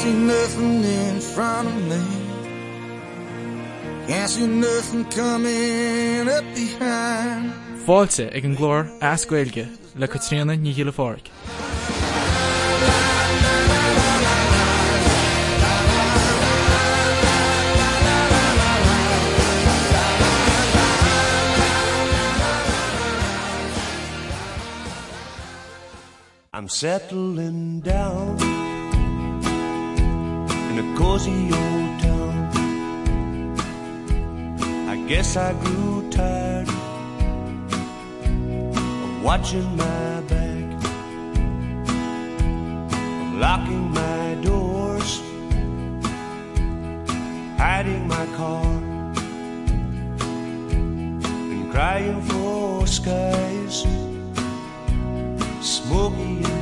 see nothing in front of me. Can't see nothing coming up behind. Fáilte ag an glór ascuilge le Caítríona Nic Ghiollaphadraig. I'm settling down in a cozy old town. I guess I grew tired of watching my back, locking my doors, hiding my car, and crying for skies smoky and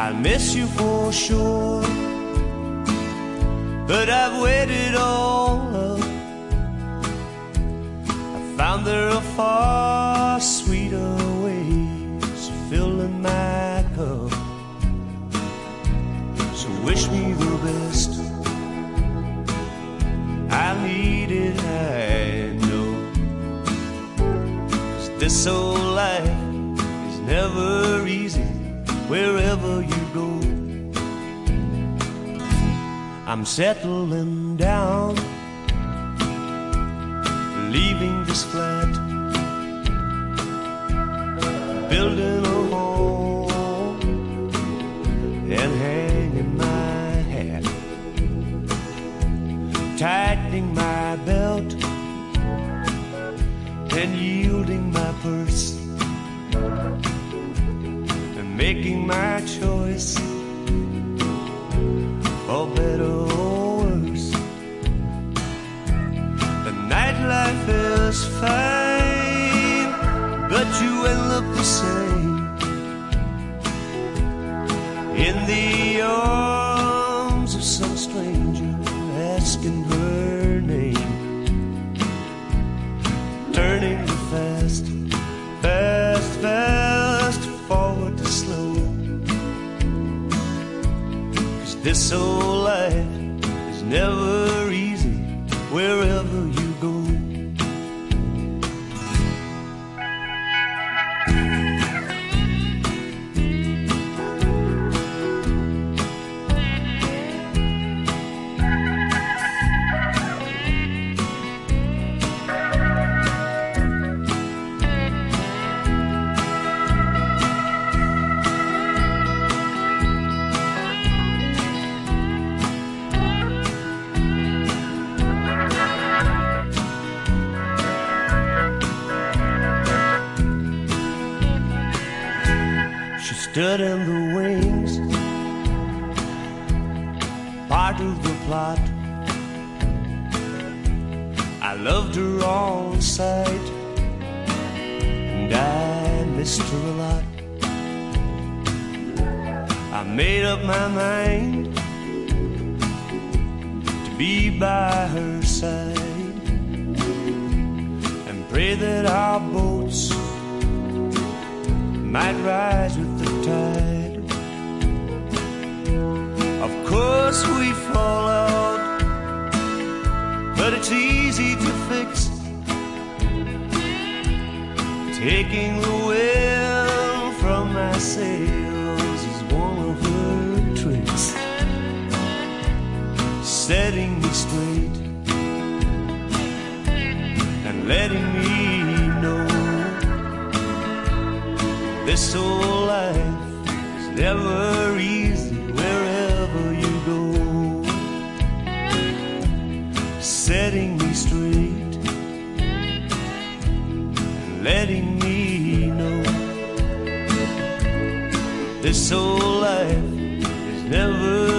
I'll miss you for sure, but I've waited all up. I found there are far sweeter ways filling my cup. So wish me the best. I need it, I know. This old life is never wherever you go. I'm settling down, leaving this flat, building a home and hanging my hat, tightening my belt and yielding my purse making my choice never course, we fall out, but it's easy to fix. Taking the wind from my sails is one of her tricks. Setting me straight and letting me know this old life is never never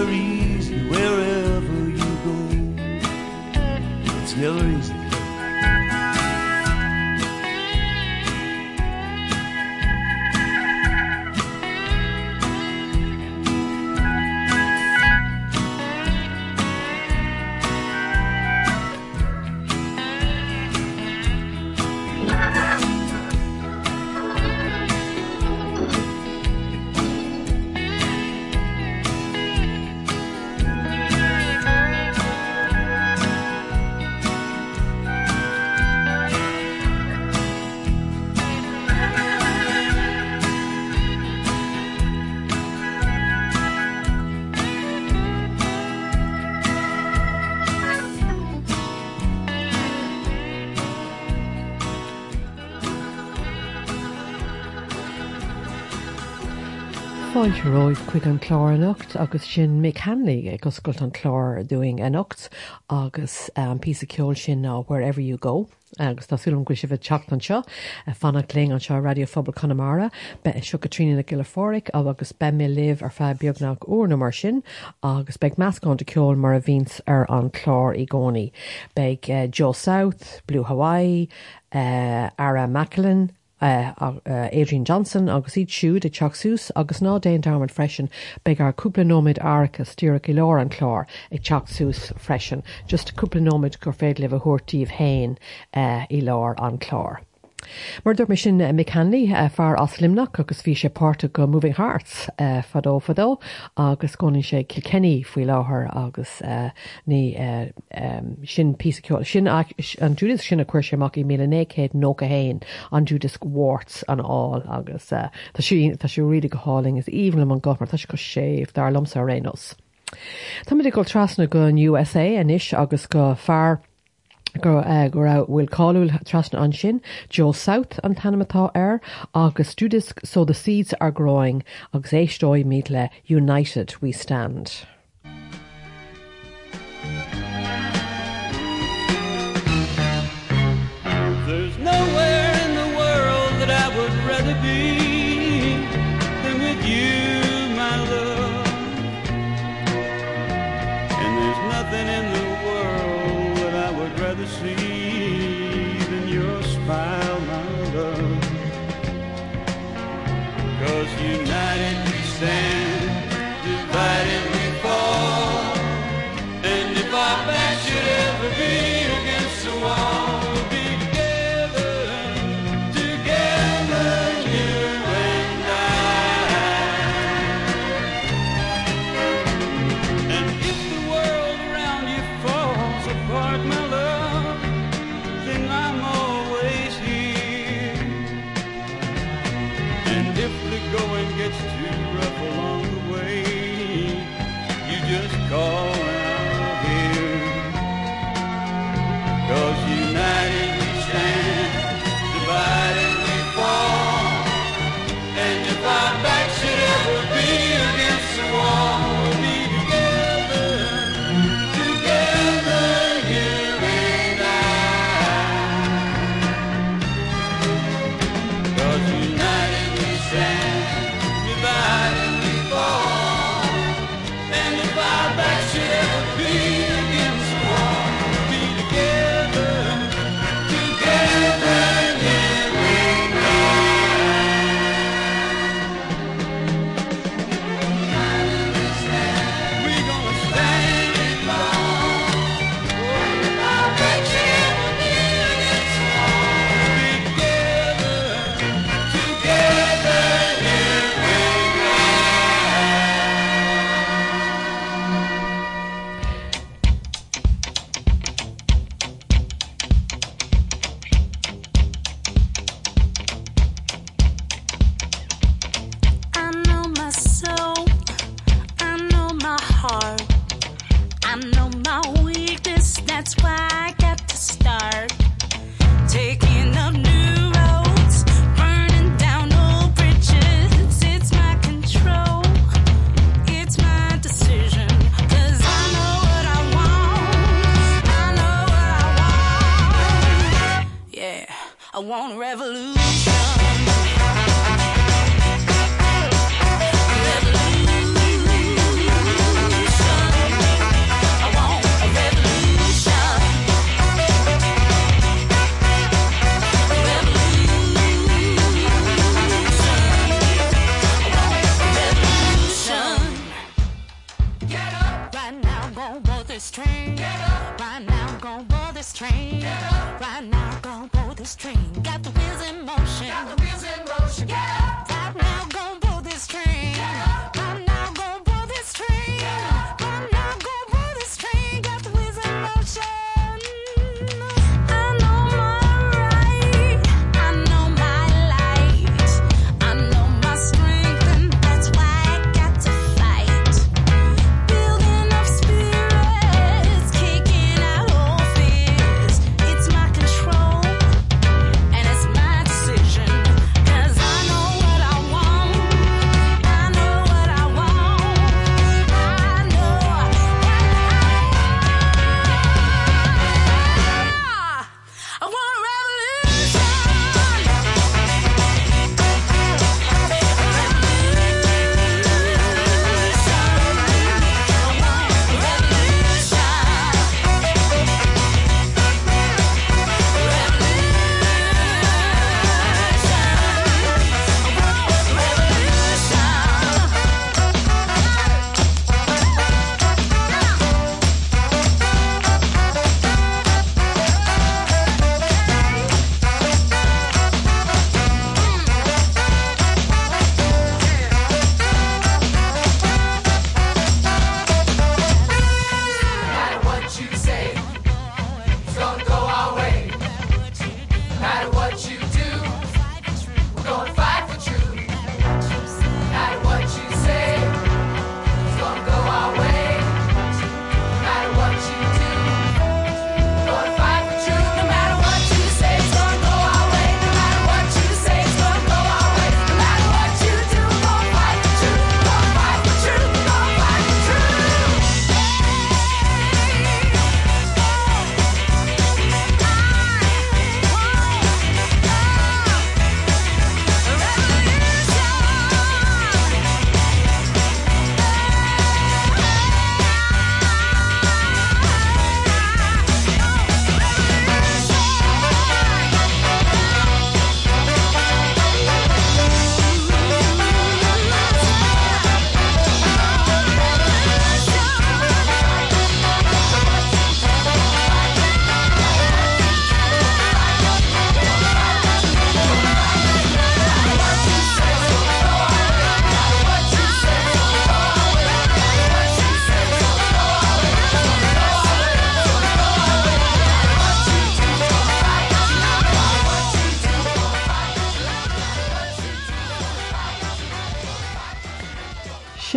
roih chuig an chlár anocht agus sin Mick Hanly ag goscailt an chlár doing anocht agus um, pí ceol sin ná wherever you go. agus tásúm go si bh teach an seo a fanna léing an seo radiofobal Conamara be seo Caítríona Nic Ghiollaphadraig a agus be mé liv ar fe beagnach óna mar sin agus beag meascán de ceol mar a víns ar an chlár i gcónaí. Beag uh, Joe South, Blue Hawaii, uh, Ara Malikian, Adrian Johnson agus iad siúd i teachsús agus ná déon darmad freisin be ar cúplanóid áchas tíach i leir an chlár ag teachsús freisin, just cúplanóid gur féad le a thuirtíomh hain uh, i leir an chlár. Mar dúir me sin uh, Mick Hanly uh, far as limnach agus bhí sé go Moving Hearts uh, fadó fadó agus conin sé kilkenny faoi láthair agus ní sin pí sin an Judas sinna chuir séach í mí nécéad nó a héin an Judas Warts an á agus tá siú riide go háling is íhanam an gomar tá go séh dar lomsa rénos. Tá go trasna go USA a isis agus go fear gur uh, gur ra bhfuil cáúil trasna an sin Joe South an tanimetá air agus studis so the seeds are growing agus éistóid United we stand. My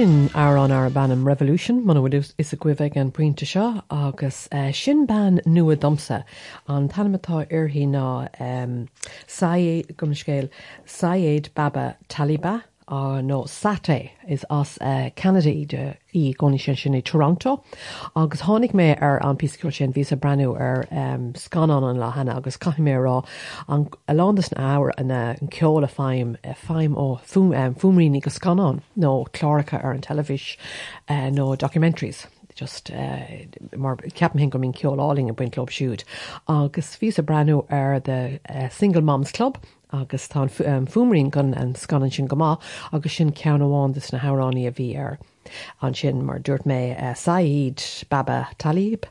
Sin ar an ar bannam Revolution man bhfuil is a cuiimh an puinte seo agus uh, sin ban nua domsa. An tanimetá arhí ná um, gom scéil Saéad Baba Taliba nó Saté is as uh, Canada de í gcóí sin sin i Toronto agus tháinig mé ar an pisciúil sin ví a breú ar um, scanán an lehanana agus cai mé rá an ládas na áhar an uh, an ceola féim uh, féim ó fum, um, fumríní go scanán nó chláracha ar an televis uh, nó documentaries. Just mar ceapan hin go mín ceoláling a buint club siúd. agus ví a breú ar de Single Moms Club agus tá um, fumrín gun an scanan sin gomá agus sin cean amháintas na háránní a bhí ar. An sin mar dúirt mé uh, Said Baba Talib.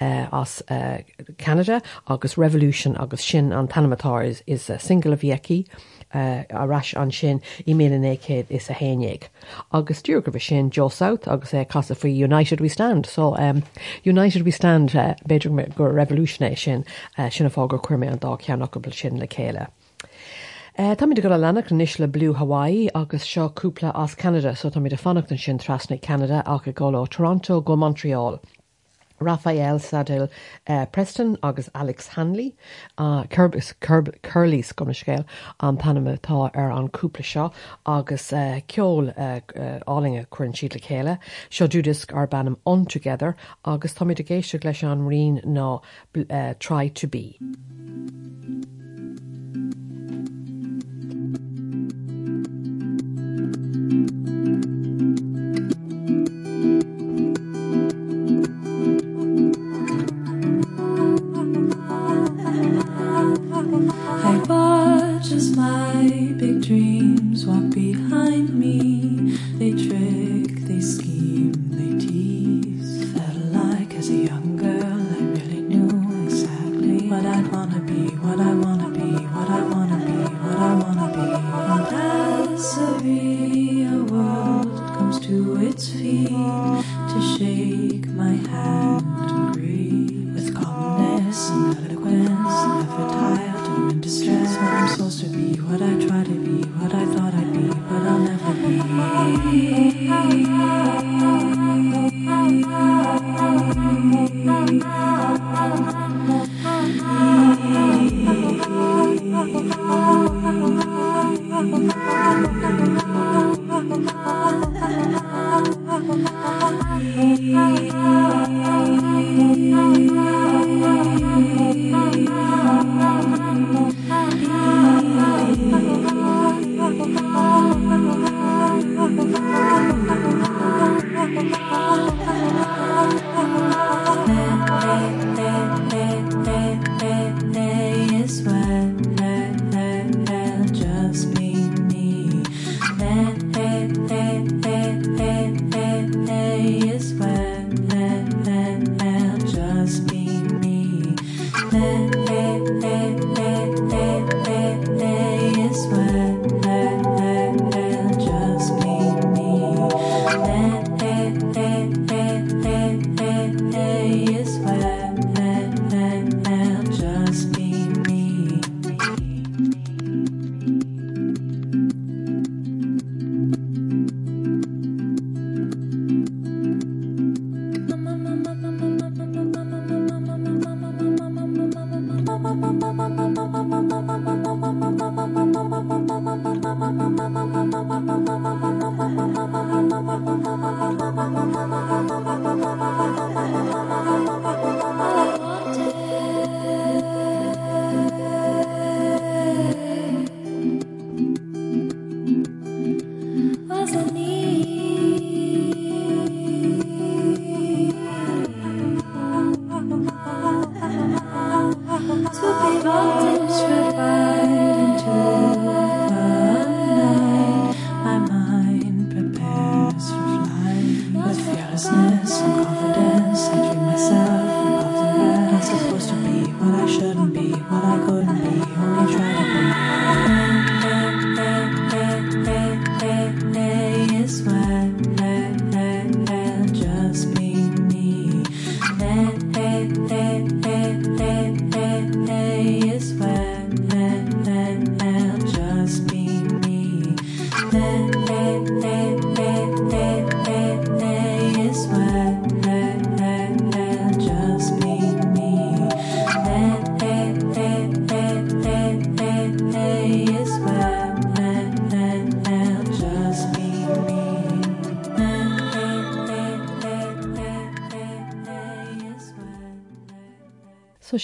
Uh, as uh, Canada agus Revolution agus sin an Tanamatá is, is a single a bhíici uh, aráis an sin i mé écéad is a hééig. Agus dúr go sin Joe South agus é casa faoi United We Stand, so um, United We Stand uh, beidir gur revolutionéis sin uh, sinna fágur chuirrma an dá ceannach go sin le chéile. Uh, tá de go lenach níos le Blue Hawaii agus seoúpla as Canada, so tá mí de fannacht an sin trasna Canada ach go Toronto go Montreal. Raphaelle Standell uh, Preston agus Alex Hanley uh, gom scéil an Panama tá an cúpla seo agus uh, ceol uh, uh, álinge chuann siad le chéile, seo dúdisc ar bannam Untogether agus tá a géiste leis an rion ná uh, try to be. I watch as my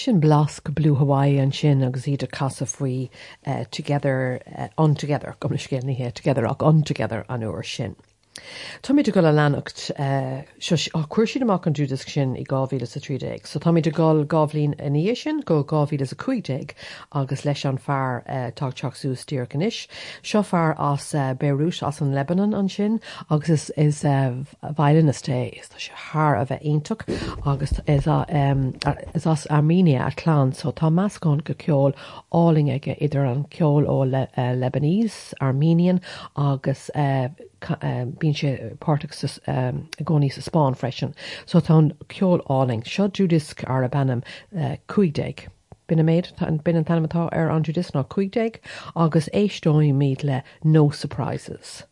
Sin blasc blue Hawaii an sin agus iad a casa faoi uh, together uh, Untogether gom scéalní hé together ach Untogether an uair sin. Tá míid go le lenacht chuir siad amach an dúdas sin i gáhíle sa trídéig, so tá míid gáil gáhlín iní sin go gáhíle a chuidéig agus leis an fear uh, táteachsú tíir ganis. Seo fear as uh, Beirús as an Lebanon an sin agus is, is uh, bhailenaté is tá se haar a bheith intach agus is, a, um, is as Armenia a chlán so tá meascán go ceol áling aige idir an ceol ó le, uh, Lebanese, Armenian agus uh, Eh, bín sé eh, páach um, eh, gcóí sa Spáin freisin, so tá ceol áling seo dúdisc ar a benam cuiidéig. Bina méid bin an tanimetá ar an dúdis ná cuiidéig agus éistóí míad le no surprises.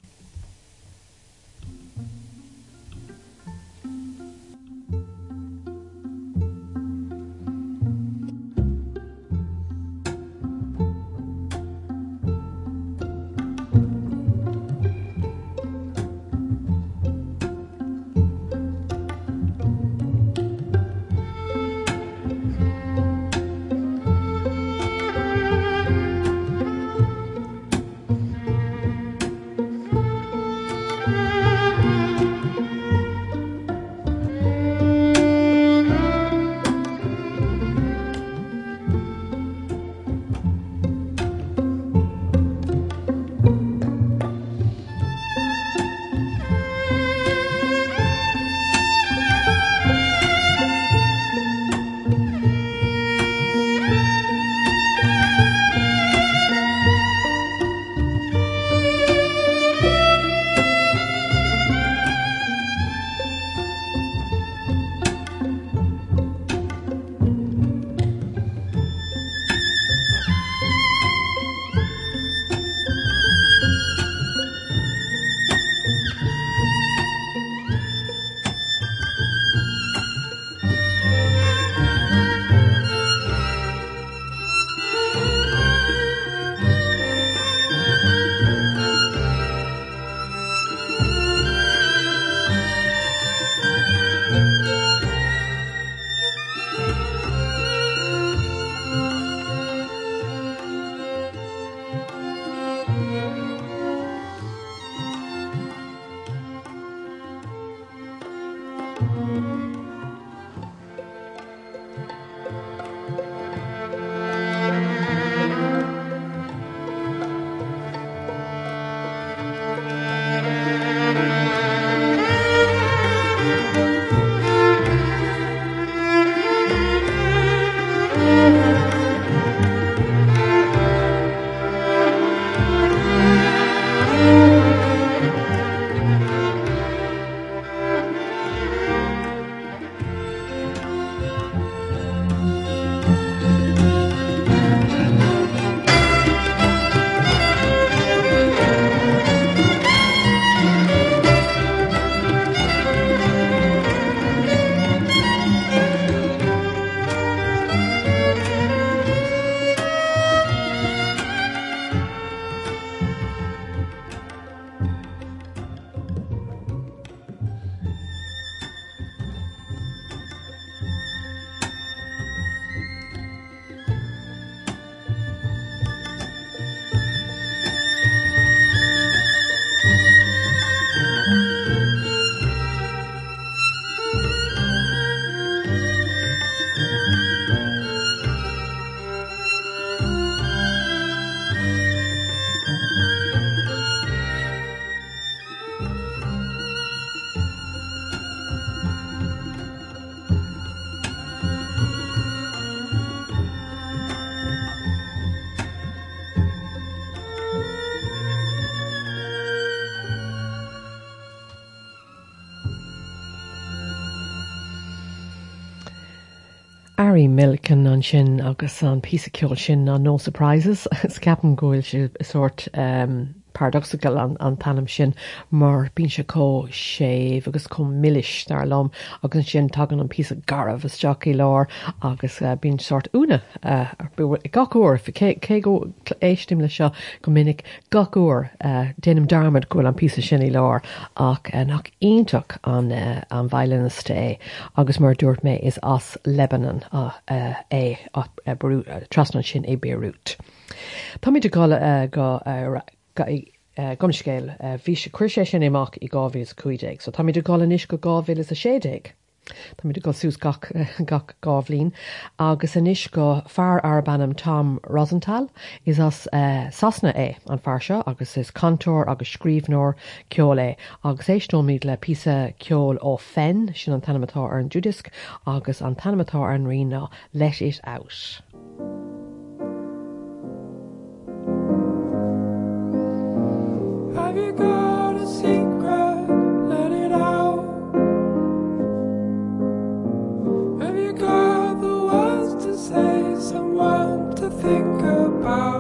Ara Malikian an sin agus an pí ceol sin an no surprises. Scapan goil si sort um, paradoxical an, an tanam sin mar bín se có séh agus com milliis dar lom agus sin tagan an pí garh isteach í lár agus uh, bín sort úna uh, gaúir cé go éistim le seo go minic gaúir uh, dénim darmad gohfuil an pí sin í lár ach uh, nach ionach an uh, an bhailena é agus mar dúirt mé is as Lebanon uh, uh, é uh, uh, trasna sin é Beirut. Tá mí gála uh, go uh, gomscéil bhí sé chuir sin éach i gáhís chuideig, so tá idir gáil níos go gáhfuil is a sédéig. Tá idir go sús gach gáhlín agus inis go fear arbannam Tom Rosenthal is as uh, sasna é an farseo agus is cantor agus scríbnóir ceol é agus éistómíd le písa ceol ó fen sin an tanimetá ar an Judisc agus an tanimetá ar an rina let it out. About?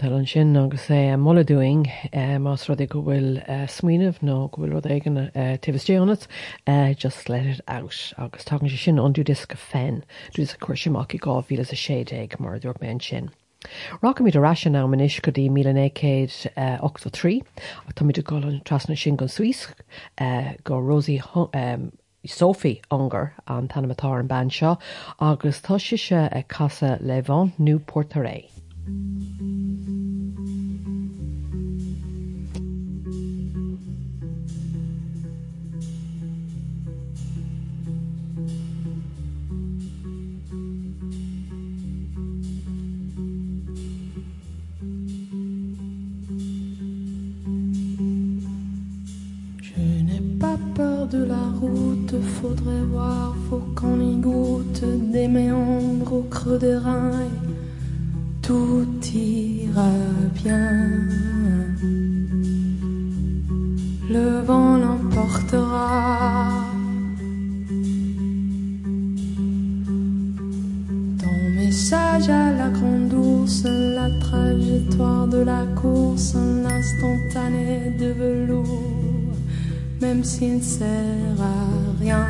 Rosenthal an sin agus é mollaúing más rud go bhfuil smuoineh nó go bhfuil rud éigen tuhstéonnat just let it out agus tugann sé sin anú dis go féin dús a chuirisiach i gáhíle a sédéig mar dúir men sin. Rock míid ará ná man is go dtí mí 1983 ach tá míidir an trasna sin go Suís eh, go um, Sophie Hunger an tanamatá an ban seo agus tá si se ag casa le bhain Je n'ai pas peur de la route, faudrait voir, faut qu'on y goûte des méandres au creux des reins. Tout ira bien. Le vent l'emportera. Ton message à la grande trottoir de la course, un instantané de velours, même s'il ne sert à rien.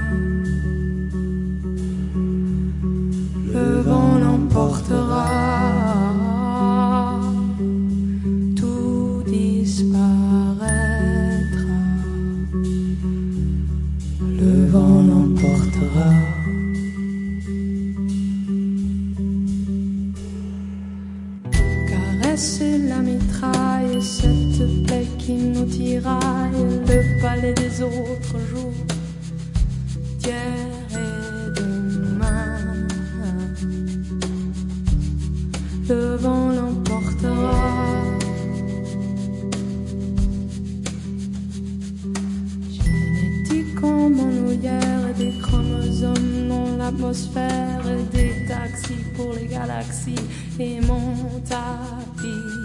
Le vent l'emportera, et des taxis pour les galaxies et mon tapis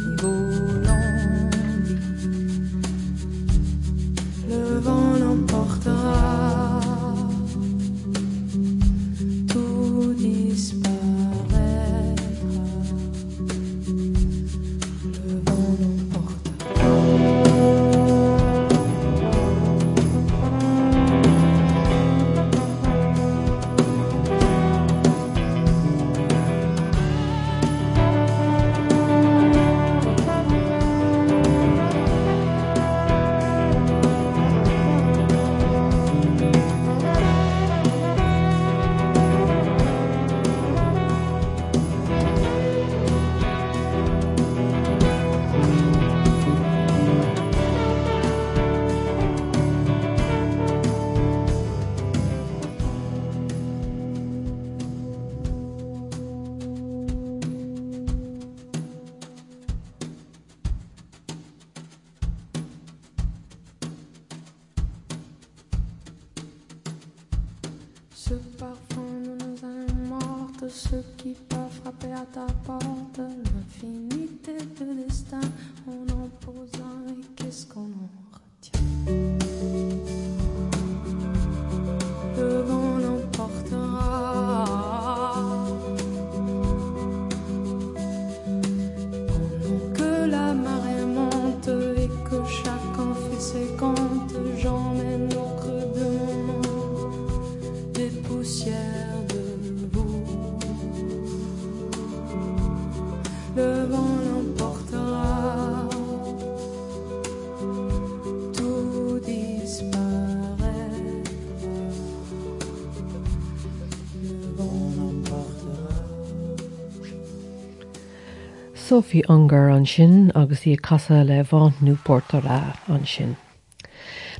Sophie Unger an sin agus í casa le bhaint Newport rá an sin.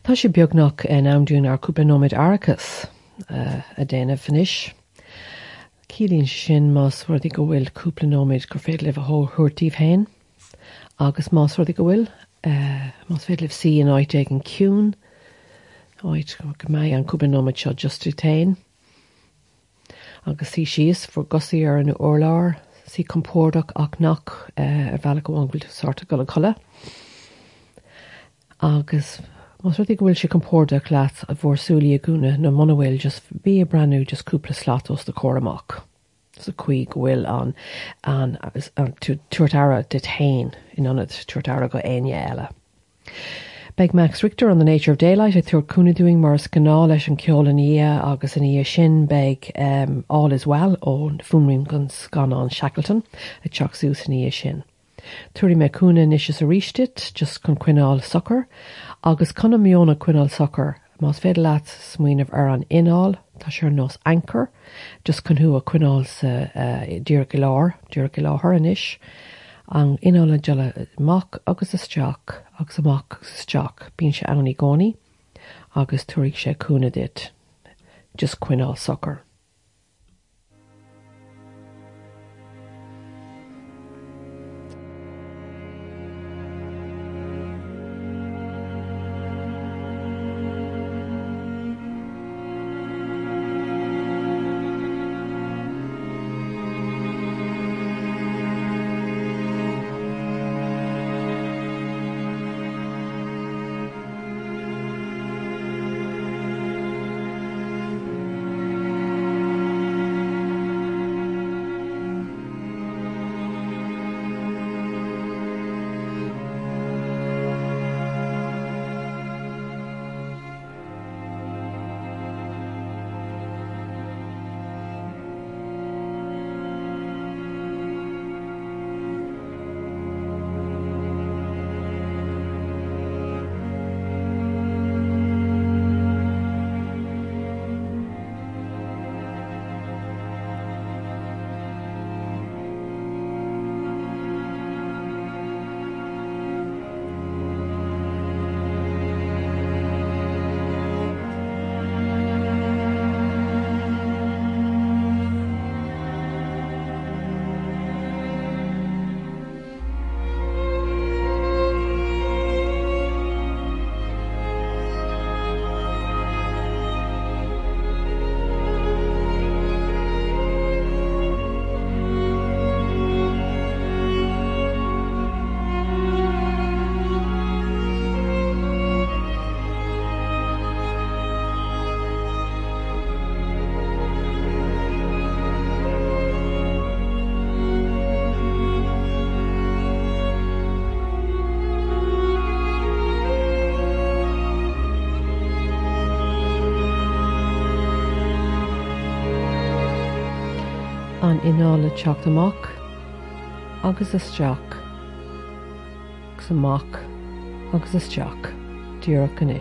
Tá sé beagnach an amdún ar cúpanóid Arcas uh, a déanamh fanis. Cílíonn sin más ruirdaí go bhfuil cúplanóid gur féad leh a thuirtíh hain, agus más ruirdaí go bhfuil uh, más féad leh sí an áid ag an ciún, áid go mé an cúpanóid seo justú tain. agus sí síos for gosaí ar an orláir sí compórdach ach nach uh, ar bhela go bhhail sorta go le chola. Agus Mas go bhfuil sé compórda leat a bhórsúlí a gúna na mhfuil just bí a breú just cúpla slatos de choramach. Sa chuig bhfuil an an an tuairtara de tain in anad tuairtara go aine eile. Beg Max Richter on the Nature of Daylight, I thought cúna doing mars canál leis an ceol an ia agus an ia sin. Beg um, All is Well ó fumrim gan gan an Shackleton a teachsús an ia sin. Tuairí me cúna níos is a rístit just chun cuineáil soccer, agus chuna mionna cuineáil soccer. Más féidir leat smuoineh ar an ináil tá nós anchor, just chunú a cuineáil sa uh, dúr go dúr go an inála deile mac agus isteach agus amach agus isteach bín se annaí gcónaí agus tuaigh sé cúna dit just cuineáil soccer. An inála teach amach agus isteach gus amach agus isteach dúach an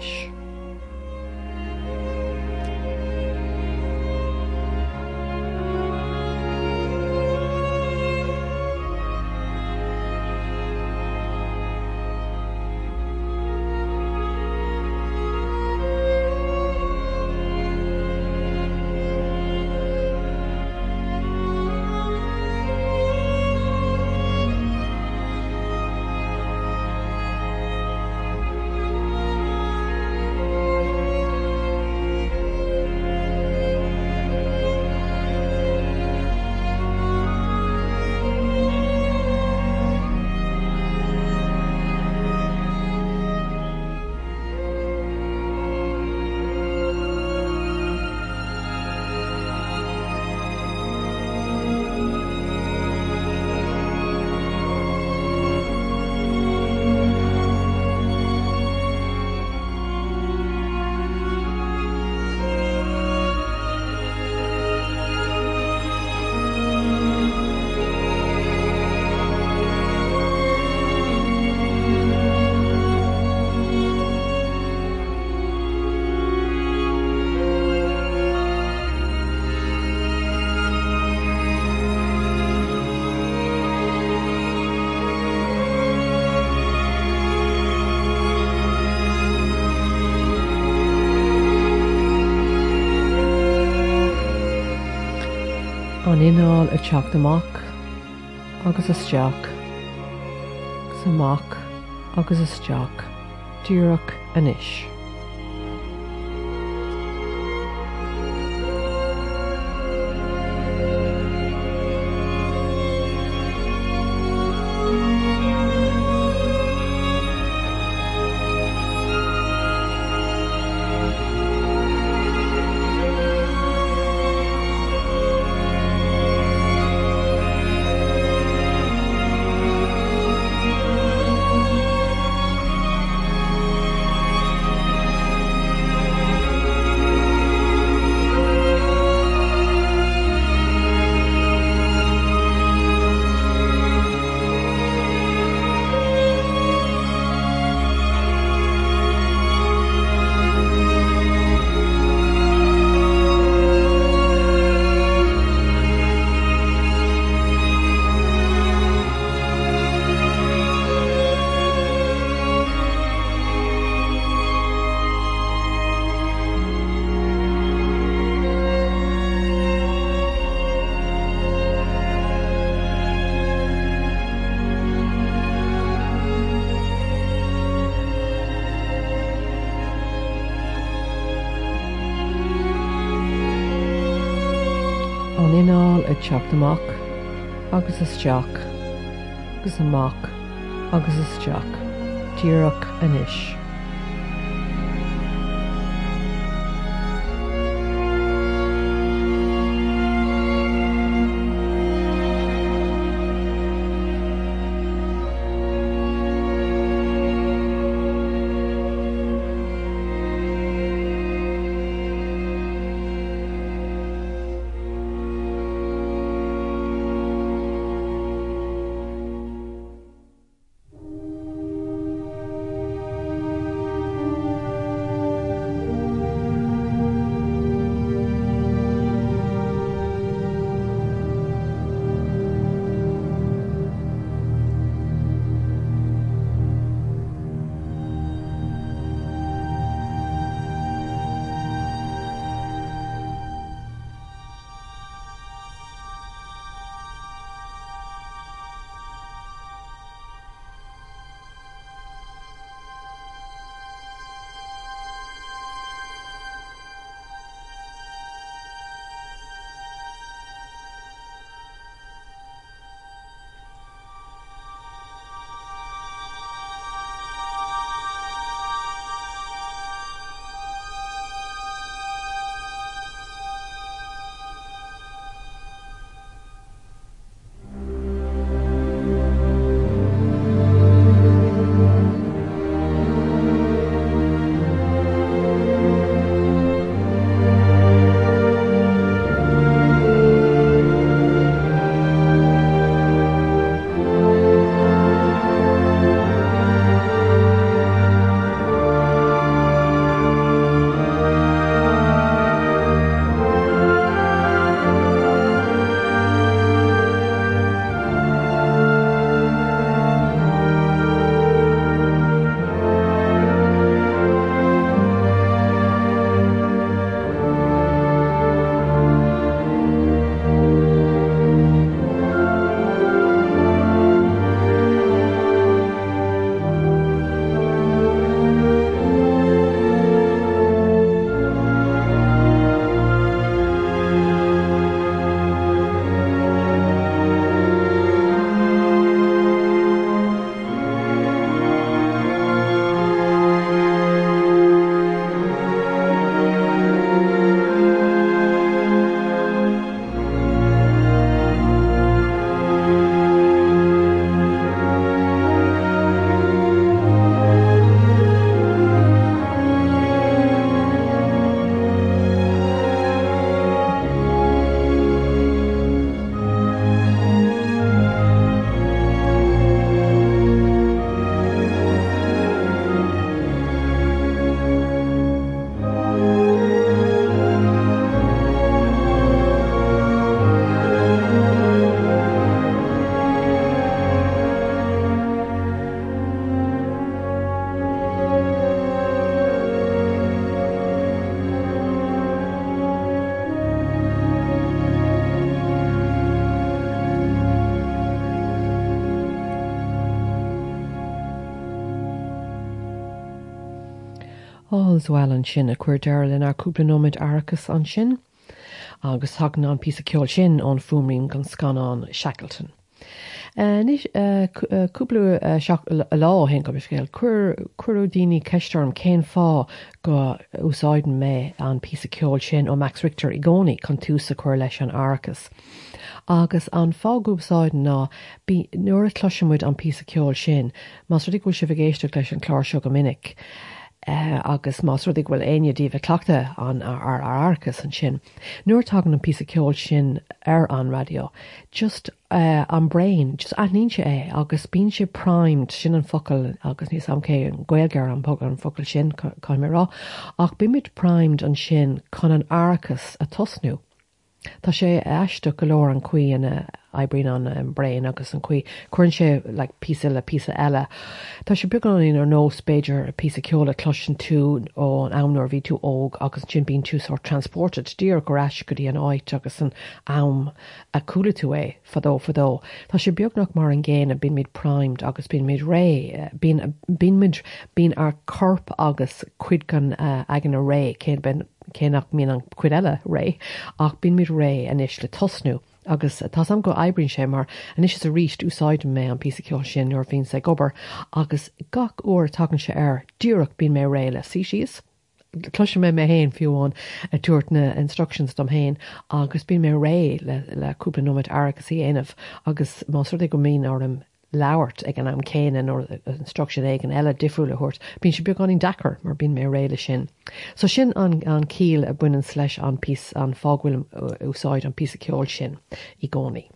a teach amach agus isteach gus amach agus isteach dúach inis. Teach amach agus isteach gus amach agus isteach inis. Allswell an sin a chuir deir lin ar cúplanóid arachas an sin, agus hagan an pí ceol sin ón fumrím gan scanán Shackleton. Nís cúpla lá hen go scéil chuú daoine ceistem céin fá go úsáiden mé an pí ceol sin ó Max Richter i gcónaí chun túsa chuir leis an arachas. agus an fágúbsáiden ná bí nuair a cloisimuid an pí ceol sin, Mas ruí goil si bhgéisteach leis an chláir seo go minic. Uh, agus más rudig bhfuil aine díomh cleachta an ar arcas an sin. Nuair tagan an pí ceol sin ar an radio, just uh, an brain, just aníse é agus bín se primed sin an focail agus níos am cé an ghilgar an pog an focail sin caiimrá, ach bimid primed an sin chun an arcas a tosnú. Tá sé eiste go leir an cuí in ebrin an an brain agus an chuí chuann sé le pí le pí eile. Tá sé buganín ar nó spéidir a pí ceola closin tú ó an amnir ví tú óg agus sin bín tú sort transported dír goráis go dtí an áit agus an am a coolla tú é fadó fadó. Tá sé beagnach mar an ggéin a bin mid primed agus bin mid ré bin mid bín ar corp agus cuid gan uh, agin a ré cé cénach mí an cuiile ré ach bin mid ré an is le tosnú. Agus tá sam go ebrin sé mar an is is a ríist úsáid mé an pí ceol sin nuair bhín sé gobar agus gach uair tagan se ar dúach bín mé réile sí sios. Cluise mé mé héin fiúháin a tuairt na instructions dom héin agus bí mé ré le leúpla nóid agus í aanamh agus más go mí ám lauert ag an am céan or instruction ag an eile difriúle hort, bín se beag anin dachar mar bín mé réile sin. So sin an, an cíl a buinen leis an pí an fághfuil úsáid an pí ceol sin i gcónaí.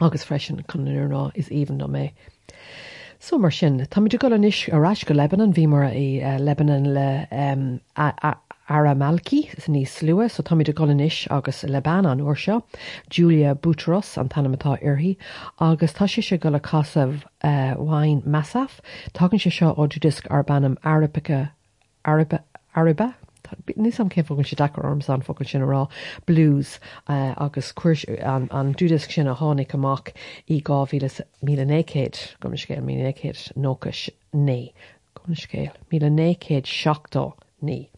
Agus freisin chunná is even do mé. So mar sin, Tá idir go isis arás go Lebanon bhí mar i uh, Lebanon le um, a, a, Ara Malki san níos slua so táid a gois agus Leban an uair seo, Julia Butros an tanamatá orthaí, agus tá si se go le casamh bhhain measaf, tugann se seo ó dúdisc ar bannam Arabica Araba níos am cé fogann si dachar arms an focail sin rá. Blues uh, agus cuirs an, an dúdisc sin a tháinig amach í gá mí nécéid go scéil mí nécéid nócas né. Go scéil mí nécéid seachtó ní.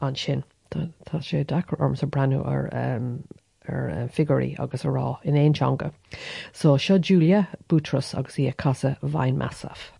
An sin Tá sé dachar orms a brenn ar um, ar uh, figurí agus a rá in éontanga. So seo Julia Boutros agus í a casa bhain measaf.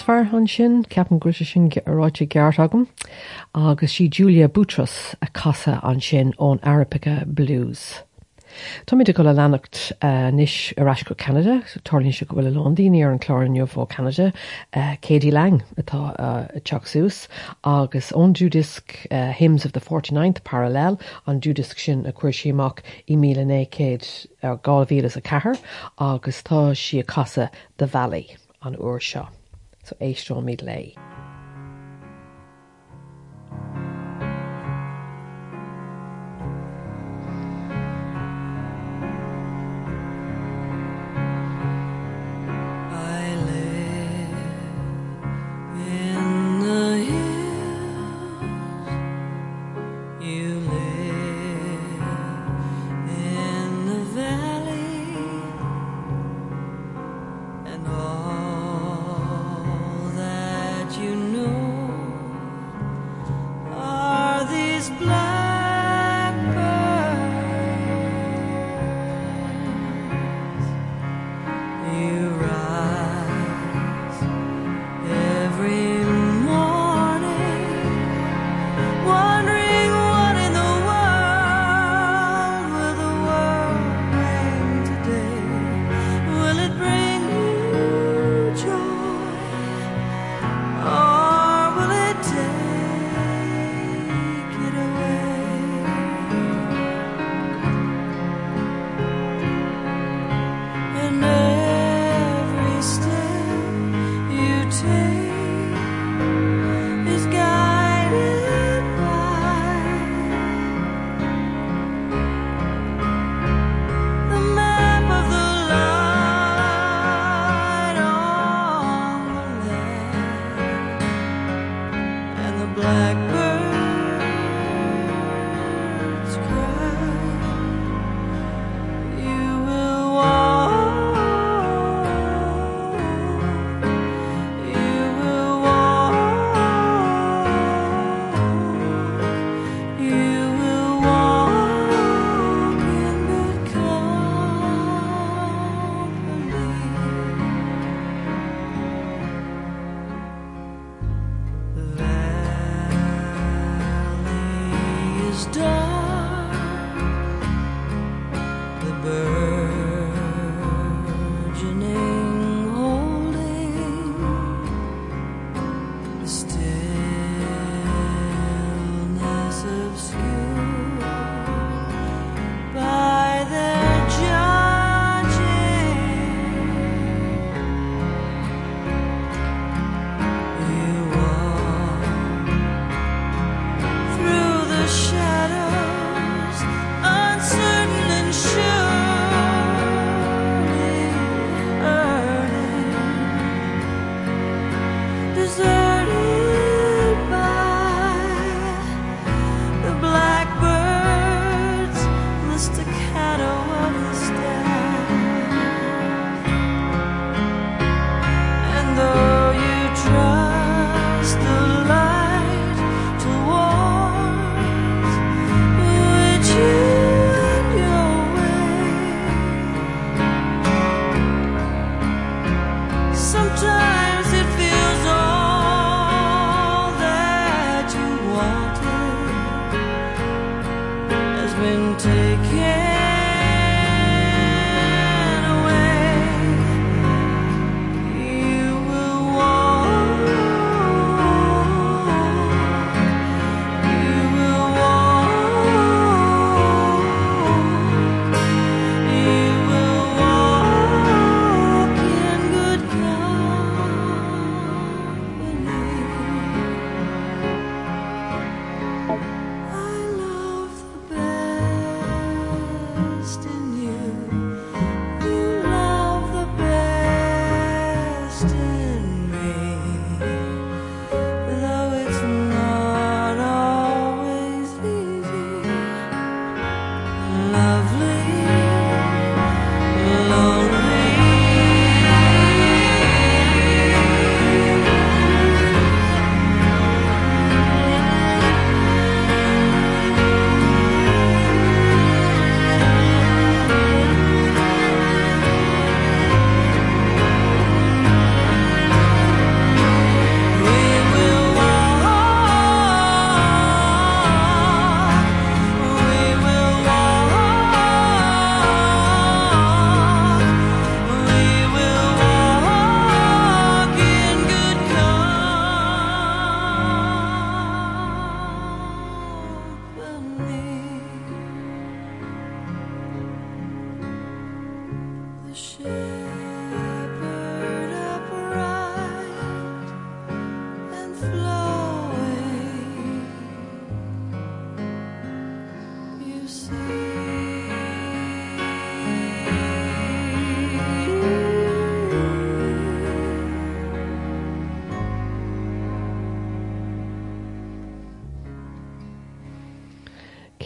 Bhain measfar an sin ceapan gru sin ge- ráite geart agam. Agus si Julia Butros a casa an sin ón Arabica Blues. Tá mé go le lenacht uh, níis arás go Canada, so tarlín se go bhfuil Londíní ar an chláirniu fó Canada, uh, Katie Lang atá uh, teachsús, agus ón dúdisc uh, Hymns of the 49th Parallel an dúdisc sin a chuir siach i mí nécéad ar gáhílas a cethir, agus tá si a casa the Valley an uair seo, so éistá míad lei. Valley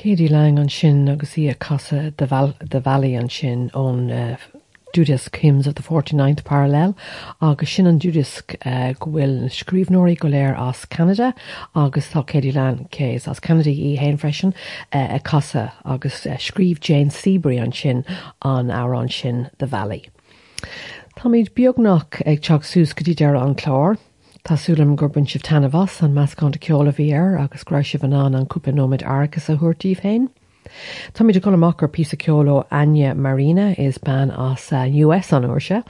Cédí lein an sin agus í a casa de Valley an sin ón uh, Dúdisc Hymns of the 49th Parallel agus sin an dúdisc uh, go bhfuil scríbnóirí go léir as Canada agus tá cédí lein céis as Canada í héin freisin uh, a casa agus uh, scríb Jane Siberry an sin an árán sin de Valley. Tá míid beagnach ag teach sús gotí dear an chlár, Tásúlam gurbin sih tanna bhas an meascán de ceola bhíar agus gráisih an an an cúpanóid agus a thuirtíí féin. Tá míidir go amachar pí ceoló aine Marina is ban as uh, US an uairse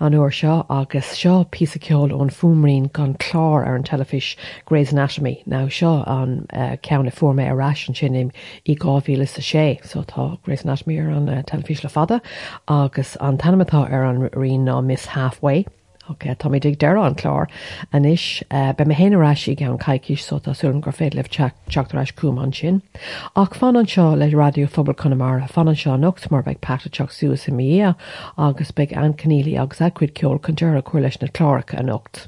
an uair seo agus seo pí ceol ón fumrín gan chlár ar an telefis Grey's Anatomy ná seo an uh, ceanna forma arás an sinnim i gáhíle a sé so tá Grey's Anatomy ar an uh, telefis le fada agus an tanimetá ar an ri ná miss halfway. Ok, Tá mé dig deire an chlár an is uh, be me héanaráis i gan caiiciis so asún gur féad leh teachtarráis cúm an sin. Ach fan an seo le radiofobal chunamara fan an seo nocht mar beag pata teach suas sa mí agus beag an canílí agus acuid ceol chun dear a chuir leis na chláracha an nocht.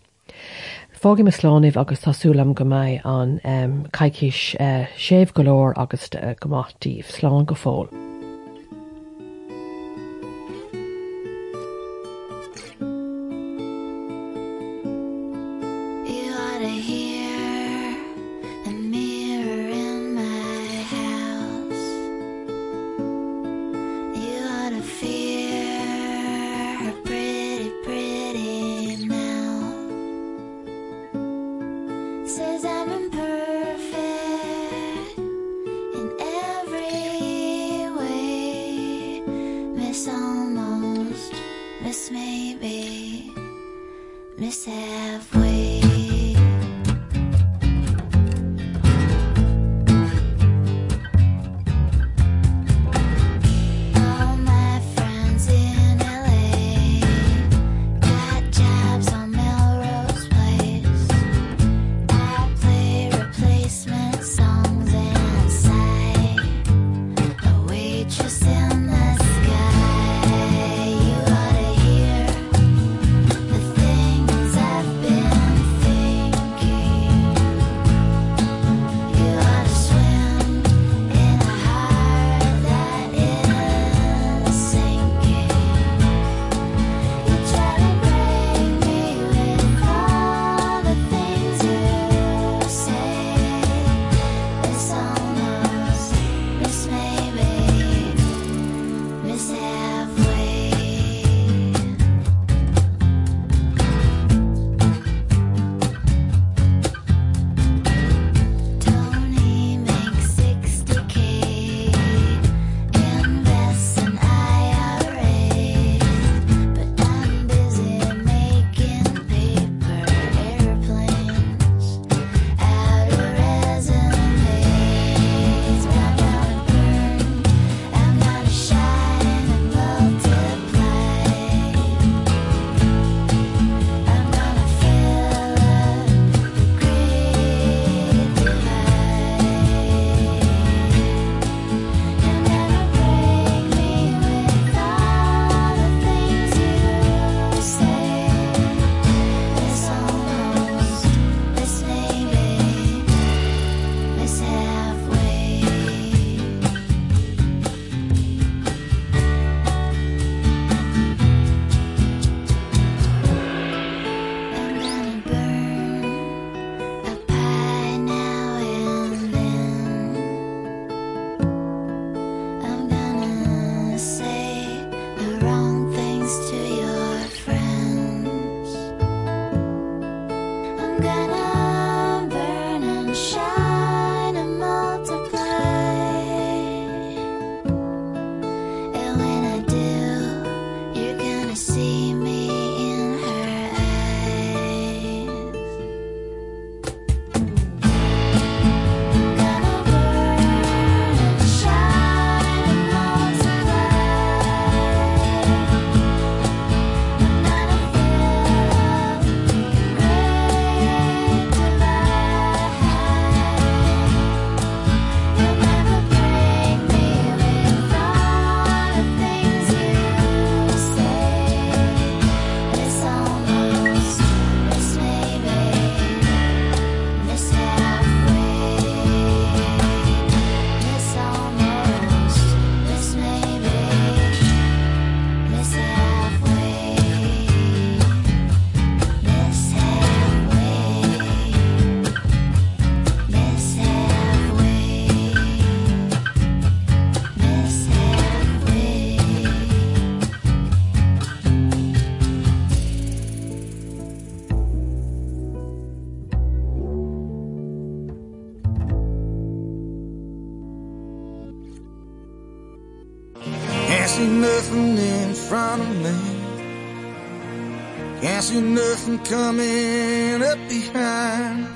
Fági me sláineh agus tásúlam go maiid an um, caiiciis uh, séh golóir agus uh, gomátíh slán go fóil.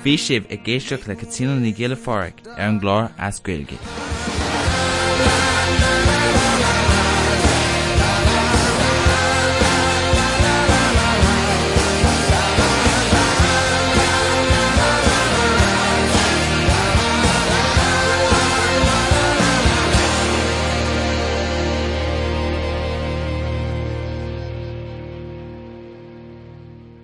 Bhí sibh i ggéisteach le catína ní ggéile fáric ar an glár ascuilge.